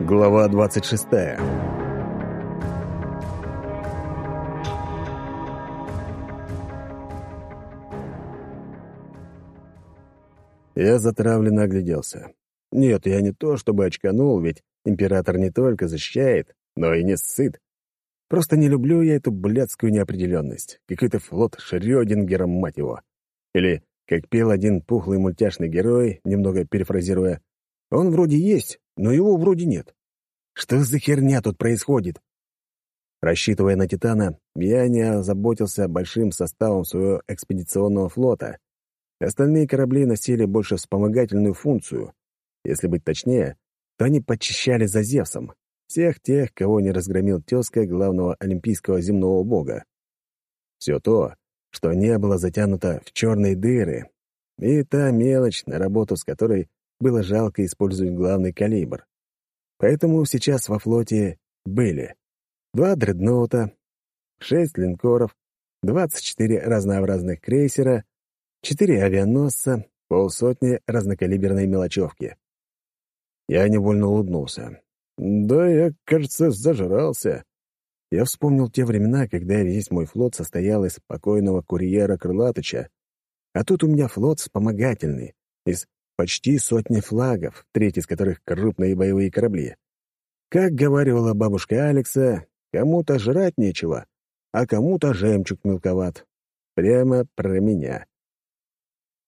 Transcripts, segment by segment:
Глава 26 Я затравленно огляделся. Нет, я не то чтобы очканул, ведь император не только защищает, но и не сыт. Просто не люблю я эту блядскую неопределенность. Какой-то флот Шрёдингера, мать его. Или, как пел один пухлый мультяшный герой, немного перефразируя, «Он вроде есть, но его вроде нет. Что за херня тут происходит?» Рассчитывая на «Титана», я не озаботился большим составом своего экспедиционного флота. Остальные корабли носили больше вспомогательную функцию. Если быть точнее, то они подчищали за Зевсом, всех тех, кого не разгромил тезка главного олимпийского земного бога. Все то, что не было затянуто в черные дыры, и та мелочь, на работу с которой было жалко использовать главный калибр. Поэтому сейчас во флоте были два дредноута, шесть линкоров, 24 разнообразных крейсера, четыре авианосца, полсотни разнокалиберной мелочевки. Я невольно улыбнулся. Да, я, кажется, зажрался. Я вспомнил те времена, когда весь мой флот состоял из спокойного курьера Крылатыча, а тут у меня флот вспомогательный, из почти сотни флагов, треть из которых крупные боевые корабли. Как говорила бабушка Алекса, кому-то жрать нечего, а кому-то жемчуг мелковат. Прямо про меня.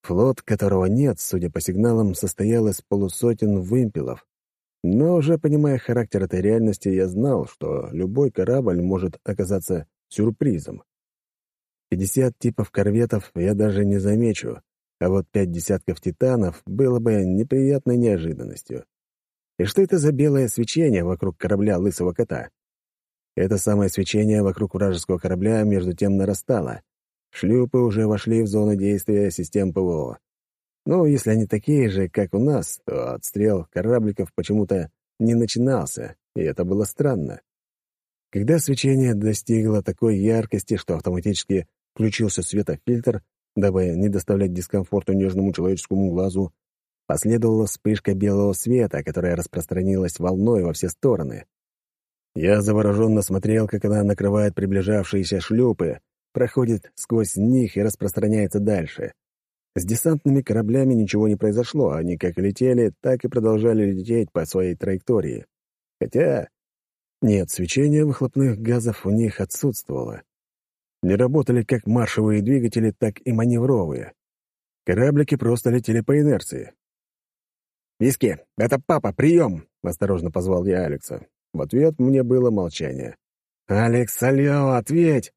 Флот, которого нет, судя по сигналам, состоял из полусотен вымпелов, но уже понимая характер этой реальности, я знал, что любой корабль может оказаться сюрпризом. Пятьдесят типов корветов я даже не замечу, а вот пять десятков титанов было бы неприятной неожиданностью. И что это за белое свечение вокруг корабля Лысого Кота? Это самое свечение вокруг вражеского корабля между тем нарастало. Шлюпы уже вошли в зону действия систем ПВО. Ну, если они такие же, как у нас, то отстрел корабликов почему-то не начинался, и это было странно. Когда свечение достигло такой яркости, что автоматически включился светофильтр, дабы не доставлять дискомфорта нежному человеческому глазу, последовала вспышка белого света, которая распространилась волной во все стороны. Я завороженно смотрел, как она накрывает приближавшиеся шлюпы, проходит сквозь них и распространяется дальше. С десантными кораблями ничего не произошло, они как летели, так и продолжали лететь по своей траектории. Хотя... Нет, свечение выхлопных газов у них отсутствовало. Не работали как маршевые двигатели, так и маневровые. Кораблики просто летели по инерции. «Виски, это папа, прием!» — осторожно позвал я Алекса. В ответ мне было молчание. «Алекс, алло, ответь!»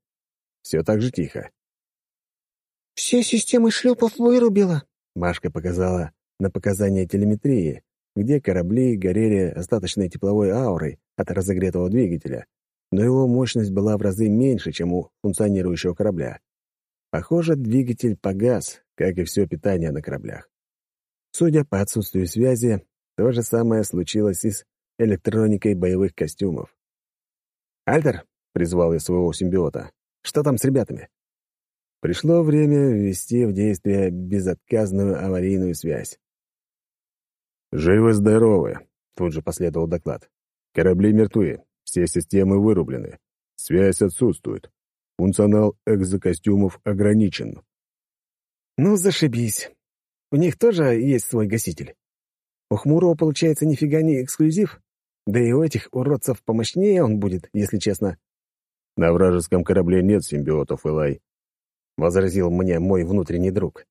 Все так же тихо. «Все системы шлюпов вырубила», — Машка показала на показания телеметрии, где корабли горели остаточной тепловой аурой от разогретого двигателя, но его мощность была в разы меньше, чем у функционирующего корабля. Похоже, двигатель погас, как и все питание на кораблях. Судя по отсутствию связи, то же самое случилось и с электроникой боевых костюмов. «Альтер», — призвал я своего симбиота, — «что там с ребятами?» Пришло время ввести в действие безотказную аварийную связь. «Живы-здоровы», — тут же последовал доклад. «Корабли мертвы, все системы вырублены, связь отсутствует, функционал экзокостюмов ограничен». «Ну, зашибись. У них тоже есть свой гаситель. У Хмурого, получается, нифига не эксклюзив. Да и у этих уродцев помощнее он будет, если честно». «На вражеском корабле нет симбиотов, Элай», — возразил мне мой внутренний друг.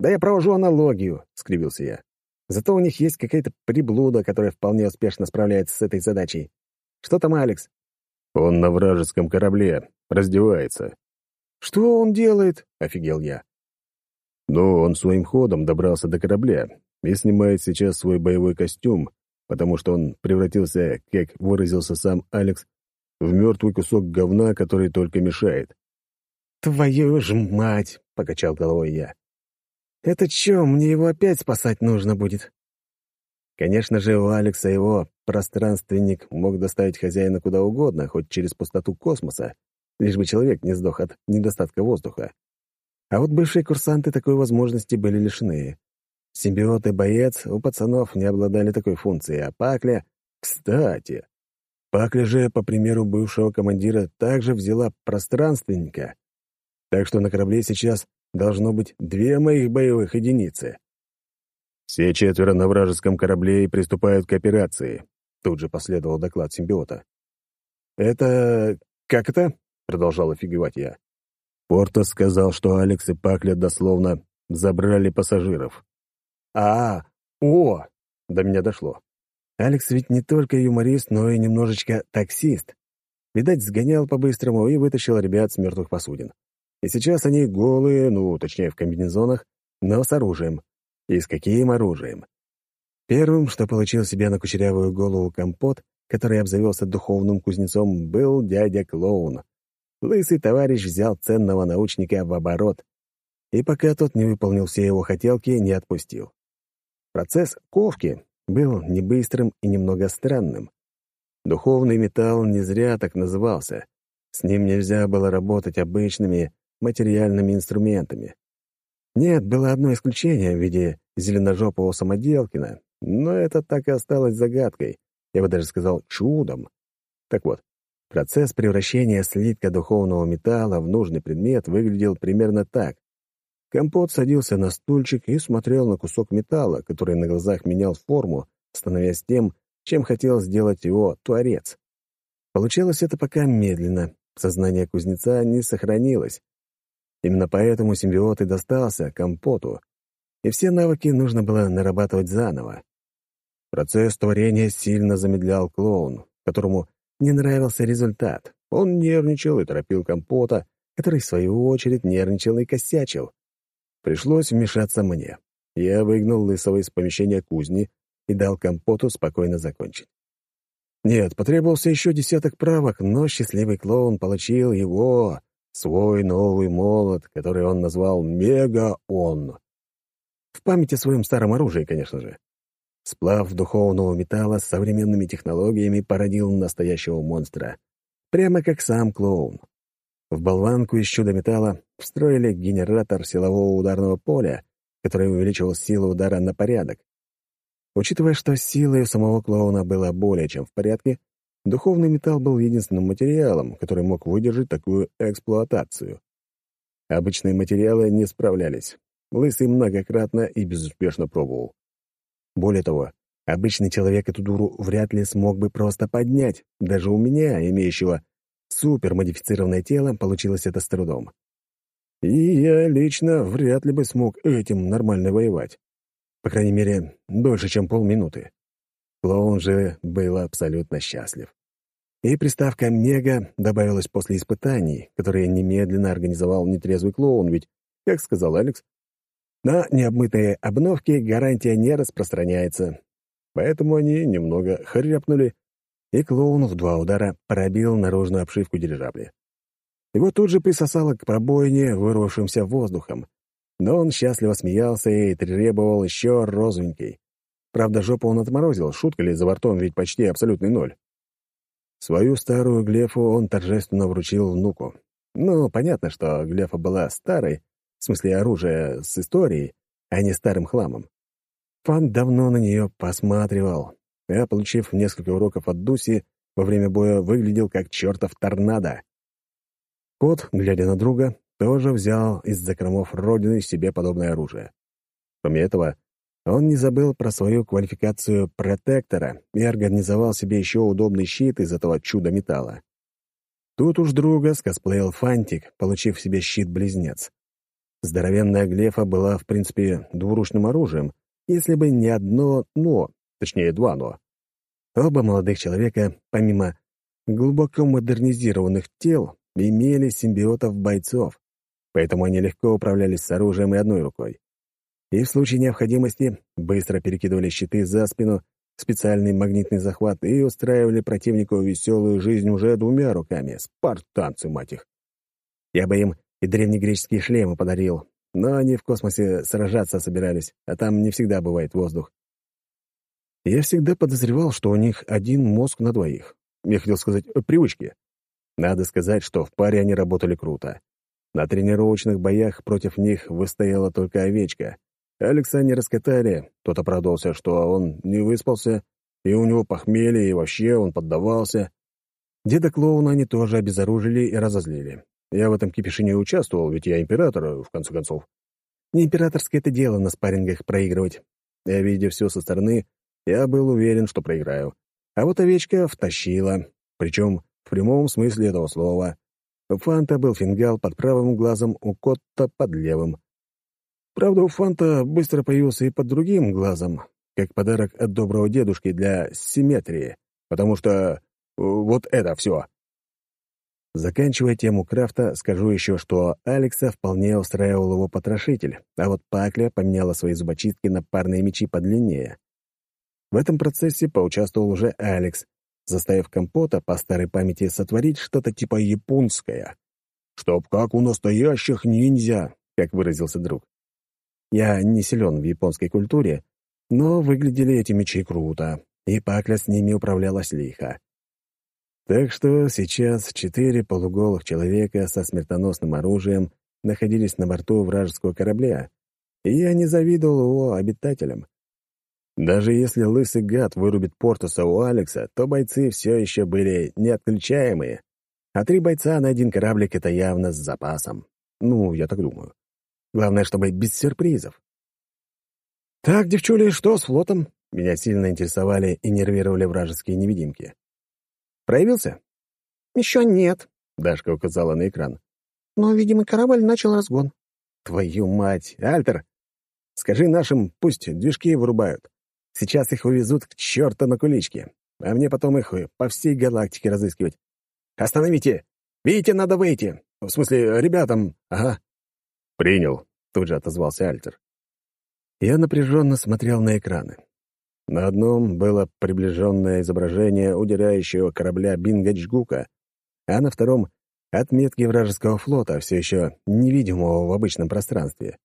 «Да я провожу аналогию», — скривился я. «Зато у них есть какая-то приблуда, которая вполне успешно справляется с этой задачей. Что там Алекс?» «Он на вражеском корабле, раздевается». «Что он делает?» — офигел я. «Ну, он своим ходом добрался до корабля и снимает сейчас свой боевой костюм, потому что он превратился, как выразился сам Алекс, в мертвый кусок говна, который только мешает. «Твою ж мать!» — покачал головой я. «Это чё, мне его опять спасать нужно будет?» Конечно же, у Алекса его пространственник мог доставить хозяина куда угодно, хоть через пустоту космоса, лишь бы человек не сдох от недостатка воздуха. А вот бывшие курсанты такой возможности были лишены. Симбиот и боец у пацанов не обладали такой функцией, а Пакля, Кстати, Пакля же, по примеру бывшего командира, также взяла пространственника. Так что на корабле сейчас должно быть две моих боевых единицы. Все четверо на вражеском корабле и приступают к операции. Тут же последовал доклад симбиота. «Это... как это?» — продолжал офигевать я. Портос сказал, что Алекс и Пакля дословно забрали пассажиров. «А, о!» — до меня дошло. Алекс ведь не только юморист, но и немножечко таксист. Видать, сгонял по-быстрому и вытащил ребят с мертвых посудин. И сейчас они голые, ну, точнее, в комбинезонах, но с оружием. И с каким оружием? Первым, что получил себе на кучерявую голову компот, который обзавелся духовным кузнецом, был дядя Клоун. Лысый товарищ взял ценного научника в оборот, и пока тот не выполнил все его хотелки, не отпустил. Процесс ковки был не быстрым и немного странным. Духовный металл не зря так назывался. С ним нельзя было работать обычными материальными инструментами. Нет, было одно исключение в виде зеленожопого самоделкина, но это так и осталось загадкой, я бы даже сказал чудом. Так вот, процесс превращения слитка духовного металла в нужный предмет выглядел примерно так. Компот садился на стульчик и смотрел на кусок металла, который на глазах менял форму, становясь тем, чем хотел сделать его творец. Получалось это пока медленно, сознание кузнеца не сохранилось. Именно поэтому симбиот и достался компоту, и все навыки нужно было нарабатывать заново. Процесс творения сильно замедлял клоун, которому не нравился результат. Он нервничал и торопил компота, который, в свою очередь, нервничал и косячил. Пришлось вмешаться мне. Я выгнал Лысого из помещения кузни и дал компоту спокойно закончить. Нет, потребовался еще десяток правок, но счастливый клоун получил его, свой новый молот, который он назвал «Мега-Он». В память о своем старом оружии, конечно же. Сплав духовного металла с современными технологиями породил настоящего монстра. Прямо как сам клоун. В болванку из чудо-металла встроили генератор силового ударного поля, который увеличивал силу удара на порядок. Учитывая, что силы у самого клоуна было более чем в порядке, духовный металл был единственным материалом, который мог выдержать такую эксплуатацию. Обычные материалы не справлялись. Лысый многократно и безуспешно пробовал. Более того, обычный человек эту дуру вряд ли смог бы просто поднять. Даже у меня, имеющего супермодифицированное тело, получилось это с трудом. И я лично вряд ли бы смог этим нормально воевать. По крайней мере, дольше, чем полминуты. Клоун же был абсолютно счастлив. И приставка «мега» добавилась после испытаний, которые немедленно организовал нетрезвый клоун, ведь, как сказал Алекс, на необмытые обновки гарантия не распространяется. Поэтому они немного хряпнули, и клоун в два удара пробил наружную обшивку дирижабля. Его тут же присосало к пробоине, вырвавшимся воздухом. Но он счастливо смеялся и требовал еще розовенький. Правда, жопу он отморозил, шутка ли, за бортом ведь почти абсолютный ноль. Свою старую Глефу он торжественно вручил внуку. Ну, понятно, что Глефа была старой, в смысле оружия с историей, а не старым хламом. Фан давно на нее посматривал, а, получив несколько уроков от Дуси, во время боя выглядел как чертов торнадо. Кот, глядя на друга, тоже взял из закромов Родины себе подобное оружие. Кроме этого, он не забыл про свою квалификацию протектора и организовал себе еще удобный щит из этого чуда металла. Тут уж друга скосплеил Фантик, получив себе щит-близнец. Здоровенная глефа была, в принципе, двуручным оружием, если бы не одно «но», точнее, два «но». Оба молодых человека, помимо глубоко модернизированных тел, имели симбиотов-бойцов, поэтому они легко управлялись с оружием и одной рукой. И в случае необходимости быстро перекидывали щиты за спину, специальный магнитный захват и устраивали противнику веселую жизнь уже двумя руками. Спартанцы, мать их! Я бы им и древнегреческие шлемы подарил, но они в космосе сражаться собирались, а там не всегда бывает воздух. Я всегда подозревал, что у них один мозг на двоих. Я хотел сказать, привычки. Надо сказать, что в паре они работали круто. На тренировочных боях против них выстояла только овечка. Алекса не раскатали, тот оправдывался, что он не выспался, и у него похмелье, и вообще он поддавался. Деда-клоуна они тоже обезоружили и разозлили. Я в этом кипише не участвовал, ведь я император, в конце концов. Не императорское это дело на спаррингах проигрывать. Я, видя все со стороны, я был уверен, что проиграю. А вот овечка втащила, причем в прямом смысле этого слова. У Фанта был фингал под правым глазом, у Котта под левым. Правда, у Фанта быстро появился и под другим глазом, как подарок от доброго дедушки для симметрии, потому что э, вот это все. Заканчивая тему крафта, скажу еще, что Алекса вполне устраивал его потрошитель, а вот Пакля поменяла свои зубочистки на парные мечи подлиннее. В этом процессе поучаствовал уже Алекс, заставив компота по старой памяти сотворить что-то типа японское. «Чтоб как у настоящих ниндзя», как выразился друг. Я не силен в японской культуре, но выглядели эти мечи круто, и Пакля с ними управлялась лихо. Так что сейчас четыре полуголых человека со смертоносным оружием находились на борту вражеского корабля, и я не завидовал его обитателям. Даже если лысый гад вырубит Портуса у Алекса, то бойцы все еще были неотключаемые. А три бойца на один кораблик — это явно с запасом. Ну, я так думаю. Главное, чтобы без сюрпризов. «Так, девчули, что с флотом?» Меня сильно интересовали и нервировали вражеские невидимки. «Проявился?» «Еще нет», — Дашка указала на экран. «Но, видимо, корабль начал разгон». «Твою мать! Альтер! Скажи нашим, пусть движки вырубают. Сейчас их увезут к черту на куличке, а мне потом их по всей галактике разыскивать. Остановите! Видите, надо выйти! В смысле, ребятам... Ага». «Принял», — тут же отозвался Альтер. Я напряженно смотрел на экраны. На одном было приближенное изображение удирающего корабля Бингачгука, а на втором — отметки вражеского флота, все еще невидимого в обычном пространстве.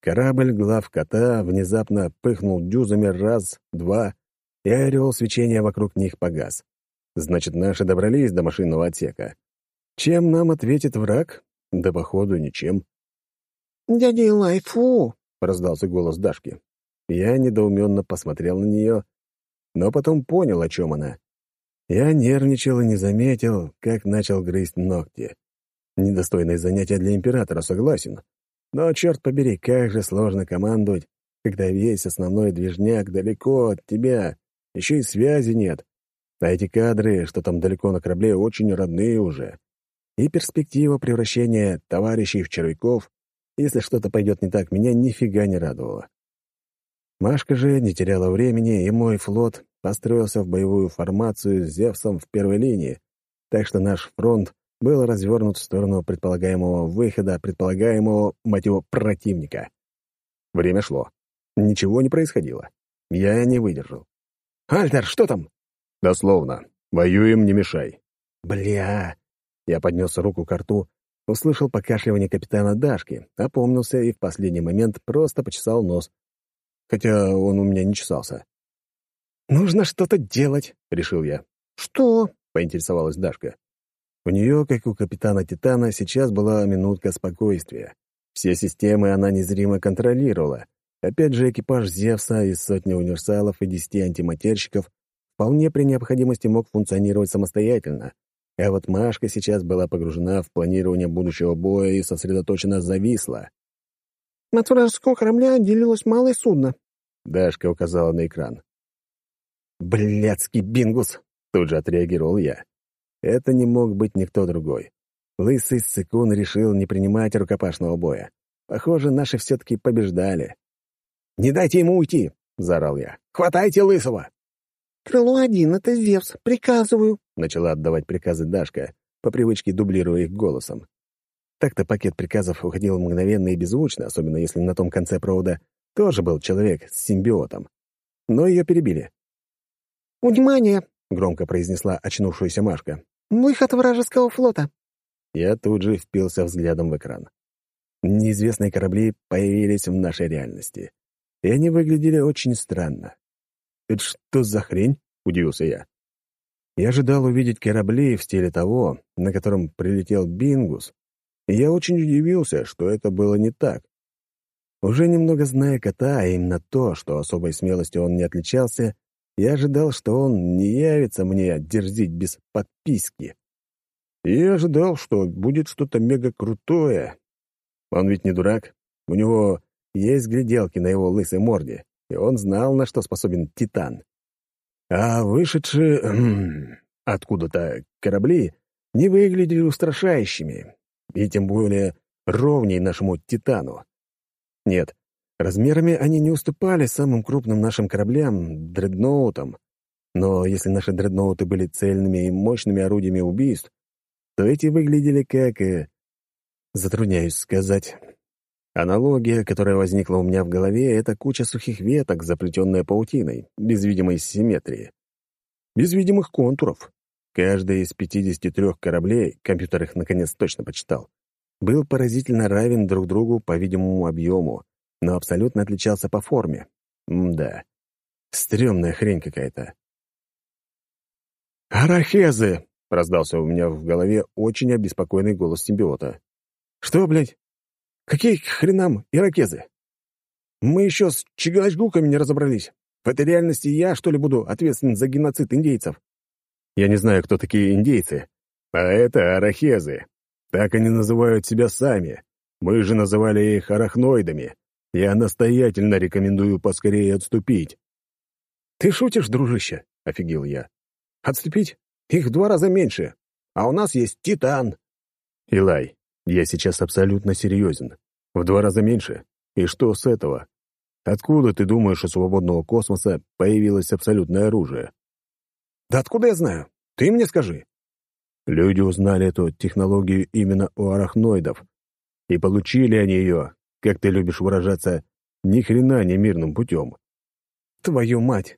Корабль глав кота внезапно пыхнул дюзами раз, два, и орел свечения вокруг них погас. Значит, наши добрались до машинного отсека. Чем нам ответит враг? Да, походу, ничем. «Дядя Илай, фу!» — раздался голос Дашки. Я недоуменно посмотрел на нее, но потом понял, о чем она. Я нервничал и не заметил, как начал грызть ногти. Недостойное занятие для императора, согласен. Но, черт побери, как же сложно командовать, когда весь основной движняк далеко от тебя, еще и связи нет. А эти кадры, что там далеко на корабле, очень родные уже. И перспектива превращения товарищей в червяков, если что-то пойдет не так, меня нифига не радовала. Машка же не теряла времени, и мой флот построился в боевую формацию с Зевсом в первой линии, так что наш фронт был развернут в сторону предполагаемого выхода предполагаемого, мать его, противника. Время шло. Ничего не происходило. Я не выдержал. «Альтер, что там?» «Дословно. Воюем, не мешай». «Бля!» Я поднес руку к рту, услышал покашливание капитана Дашки, опомнился и в последний момент просто почесал нос. Хотя он у меня не чесался. «Нужно что-то делать», — решил я. «Что?» — поинтересовалась Дашка. У нее, как у капитана Титана, сейчас была минутка спокойствия. Все системы она незримо контролировала. Опять же, экипаж Зевса из сотни универсалов и десяти антиматерщиков вполне при необходимости мог функционировать самостоятельно. А вот Машка сейчас была погружена в планирование будущего боя и сосредоточенно зависла. «От вражеского корабля отделилось малое судно», — Дашка указала на экран. «Блядский бингус!» — тут же отреагировал я. Это не мог быть никто другой. Лысый Сыкун решил не принимать рукопашного боя. Похоже, наши все-таки побеждали. «Не дайте ему уйти!» — заорал я. «Хватайте Лысого!» «Крыло один — это Зевс. Приказываю!» — начала отдавать приказы Дашка, по привычке дублируя их голосом. Так-то пакет приказов уходил мгновенно и беззвучно, особенно если на том конце провода тоже был человек с симбиотом. Но ее перебили. «Внимание! — громко произнесла очнувшаяся Машка. «Выход вражеского флота!» Я тут же впился взглядом в экран. Неизвестные корабли появились в нашей реальности. И они выглядели очень странно. «Это что за хрень?» — удивился я. Я ожидал увидеть корабли в стиле того, на котором прилетел Бингус, и я очень удивился, что это было не так. Уже немного зная кота, а именно то, что особой смелостью он не отличался, Я ожидал, что он не явится мне дерзить без подписки. И ожидал, что будет что-то мега крутое. Он ведь не дурак. У него есть гляделки на его лысой морде, и он знал, на что способен Титан. А вышедшие откуда-то корабли не выглядели устрашающими, и тем более ровней нашему Титану. Нет, размерами они не уступали самым крупным нашим кораблям, дредноутам. Но если наши дредноуты были цельными и мощными орудиями убийств, то эти выглядели как... Э, затрудняюсь сказать. Аналогия, которая возникла у меня в голове, — это куча сухих веток, заплетенная паутиной, без видимой симметрии. Без видимых контуров. Каждый из 53 кораблей, компьютер их наконец точно почитал, был поразительно равен друг другу по видимому объему, но абсолютно отличался по форме. М-да. Стрёмная хрень какая-то. «Арахезы!» — раздался у меня в голове очень обеспокоенный голос симбиота. «Что, блядь? Какие хренам иракезы? Мы еще с чигалачгуками не разобрались. В этой реальности я, что ли, буду ответственен за геноцид индейцев?» «Я не знаю, кто такие индейцы, а это арахезы. Так они называют себя сами. Мы же называли их арахноидами. Я настоятельно рекомендую поскорее отступить». «Ты шутишь, дружище?» — офигел я. «Отступить? Их в два раза меньше. А у нас есть Титан». «Илай, я сейчас абсолютно серьезен. В два раза меньше. И что с этого? Откуда, ты думаешь, у свободного космоса появилось абсолютное оружие?» «Да откуда я знаю? Ты мне скажи». Люди узнали эту технологию именно у арахноидов. И получили они ее, как ты любишь выражаться, ни хрена не мирным путем. Твою мать!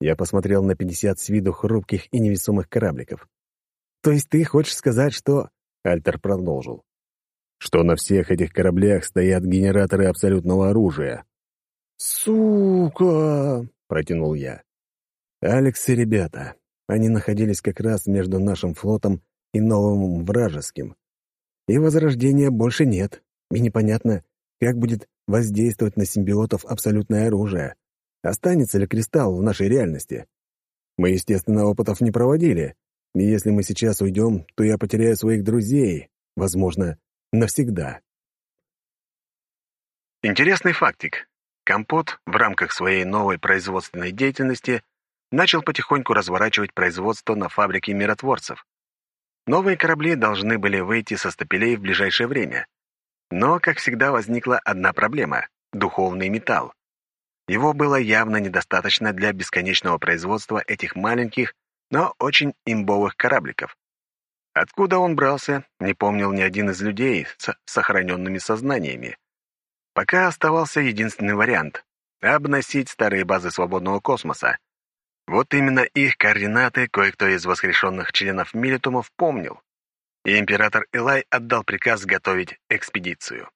Я посмотрел на пятьдесят с виду хрупких и невесомых корабликов. То есть ты хочешь сказать, что... Альтер продолжил. Что на всех этих кораблях стоят генераторы абсолютного оружия. «Сука!» — протянул я. «Алекс и ребята, они находились как раз между нашим флотом и новым вражеским. И возрождения больше нет, и непонятно, как будет воздействовать на симбиотов абсолютное оружие. Останется ли кристалл в нашей реальности? Мы, естественно, опытов не проводили, и если мы сейчас уйдем, то я потеряю своих друзей, возможно, навсегда. Интересный фактик. Компот в рамках своей новой производственной деятельности начал потихоньку разворачивать производство на фабрике миротворцев. Новые корабли должны были выйти со стапелей в ближайшее время. Но, как всегда, возникла одна проблема — духовный металл. Его было явно недостаточно для бесконечного производства этих маленьких, но очень имбовых корабликов. Откуда он брался, не помнил ни один из людей с сохраненными сознаниями. Пока оставался единственный вариант — обносить старые базы свободного космоса, вот именно их координаты кое-кто из воскрешенных членов Милитумов помнил, и император Элай отдал приказ готовить экспедицию.